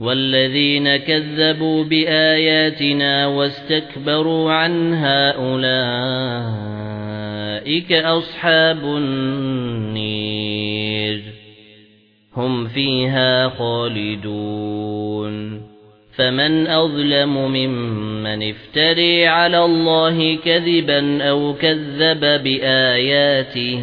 وَالَّذِينَ كَذَّبُوا بِآيَاتِنَا وَاسْتَكْبَرُوا عَنْهَا أُولَئِكَ أَصْحَابُ النِّيرِ. هُمْ فِيهَا خَالِدُونَ. فَمَنْ أَظْلَمُ مِمَّنِ افْتَرَى عَلَى اللَّهِ كَذِبًا أَوْ كَذَّبَ بِآيَاتِهِ